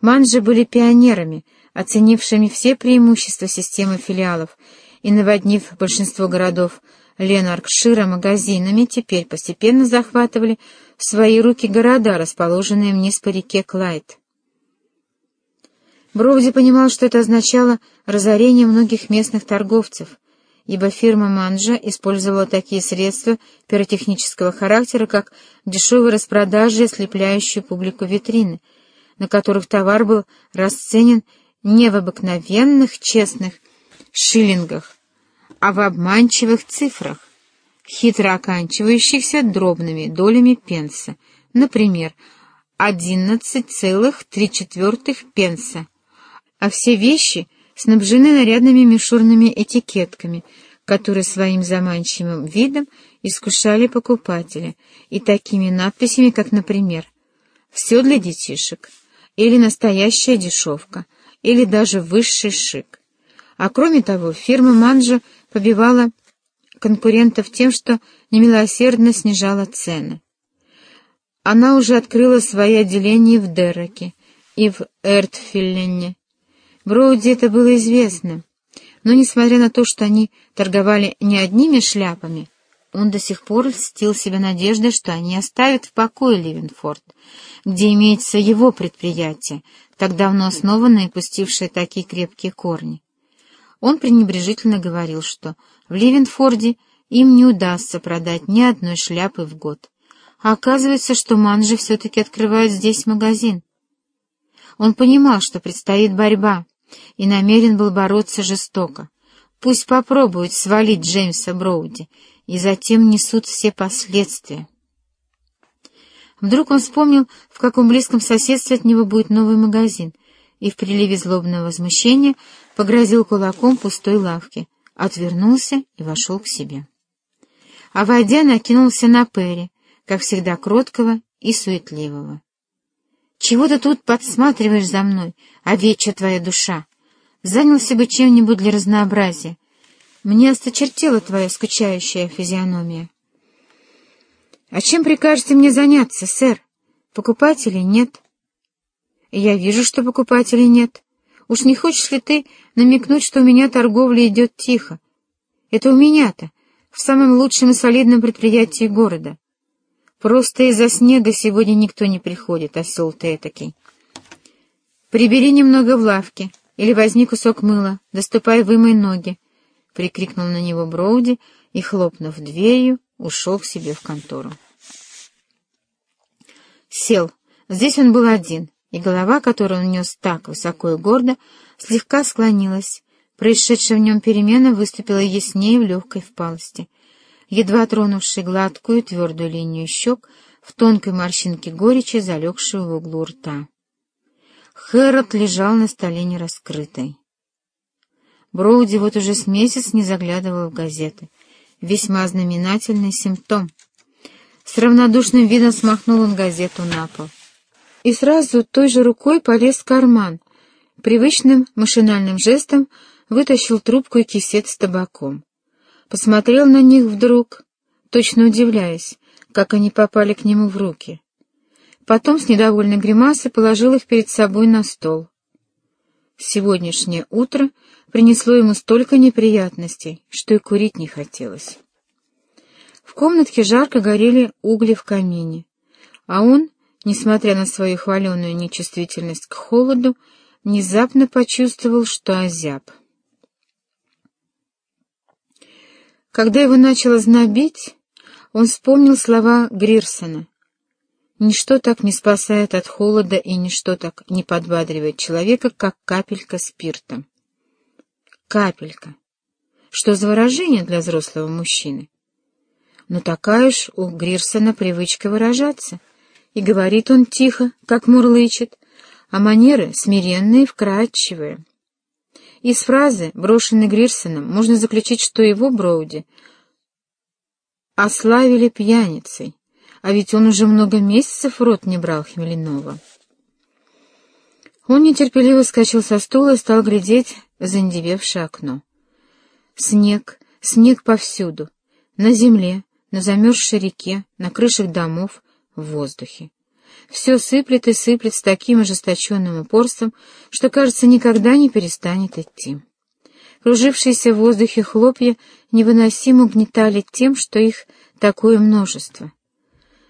Манжи были пионерами, оценившими все преимущества системы филиалов и наводнив большинство городов Ленаркшира магазинами, теперь постепенно захватывали в свои руки города, расположенные вниз по реке Клайд. Броуди понимал, что это означало разорение многих местных торговцев, ибо фирма Манжа использовала такие средства пиротехнического характера, как дешевые распродажи и ослепляющую публику витрины, на которых товар был расценен не в обыкновенных честных шиллингах, а в обманчивых цифрах, хитро оканчивающихся дробными долями пенса, например, 11,3 пенса, а все вещи снабжены нарядными мишурными этикетками, которые своим заманчивым видом искушали покупателя, и такими надписями, как, например, «Все для детишек», или «Настоящая дешевка», или даже «Высший шик». А кроме того, фирма «Манжа» побивала конкурентов тем, что немилосердно снижала цены. Она уже открыла свои отделения в Дерроке и в Эртфиллене. Броуди это было известно, но, несмотря на то, что они торговали не одними шляпами, он до сих пор льстил себе надеждой, что они оставят в покое Ливенфорд, где имеется его предприятие, так давно основанное и пустившее такие крепкие корни. Он пренебрежительно говорил, что в Ливенфорде им не удастся продать ни одной шляпы в год. А оказывается, что Манжи все-таки открывают здесь магазин. Он понимал, что предстоит борьба, и намерен был бороться жестоко. Пусть попробуют свалить Джеймса Броуди, и затем несут все последствия. Вдруг он вспомнил, в каком близком соседстве от него будет новый магазин, и в приливе злобного возмущения погрозил кулаком пустой лавки, отвернулся и вошел к себе. А войдя, накинулся на Перри, как всегда кроткого и суетливого. «Чего ты тут подсматриваешь за мной, овечья твоя душа? Занялся бы чем-нибудь для разнообразия. Мне осточертела твоя скучающая физиономия». «А чем прикажете мне заняться, сэр? Покупателей нет». «Я вижу, что покупателей нет. Уж не хочешь ли ты намекнуть, что у меня торговля идет тихо? Это у меня-то, в самом лучшем и солидном предприятии города. Просто из-за снега сегодня никто не приходит, осел ты этакий. Прибери немного в лавке, или возьми кусок мыла, доступай вымой ноги, — прикрикнул на него Броуди и, хлопнув дверью, ушел к себе в контору. Сел. Здесь он был один — и голова, которую он нес так высоко и гордо, слегка склонилась. Происшедшая в нем перемена выступила яснее в легкой впалости. Едва тронувший гладкую твердую линию щек, в тонкой морщинке горечи, залегшую в углу рта. Хэрот лежал на столе нераскрытой. Броуди вот уже с месяц не заглядывал в газеты. Весьма знаменательный симптом. С равнодушным видом смахнул он газету на пол и сразу той же рукой полез в карман, привычным машинальным жестом вытащил трубку и кисет с табаком. Посмотрел на них вдруг, точно удивляясь, как они попали к нему в руки. Потом с недовольной гримасой положил их перед собой на стол. Сегодняшнее утро принесло ему столько неприятностей, что и курить не хотелось. В комнатке жарко горели угли в камине, а он несмотря на свою хваленую нечувствительность к холоду, внезапно почувствовал, что озяб. Когда его начало знобить, он вспомнил слова Грирсона. «Ничто так не спасает от холода и ничто так не подбадривает человека, как капелька спирта». Капелька. Что за выражение для взрослого мужчины? Но такая уж у Грирсона привычка выражаться — и говорит он тихо, как мурлычет, а манеры смиренные вкрадчивые. Из фразы, брошенной Грирсоном, можно заключить, что его Броуди ославили пьяницей, а ведь он уже много месяцев в рот не брал хмельного. Он нетерпеливо скачал со стула и стал глядеть в заиндевевшее окно. Снег, снег повсюду, на земле, на замерзшей реке, на крышах домов, в воздухе. все сыплет и сыплет с таким ожесточенным упорством, что, кажется, никогда не перестанет идти. Кружившиеся в воздухе хлопья невыносимо угнетали тем, что их такое множество.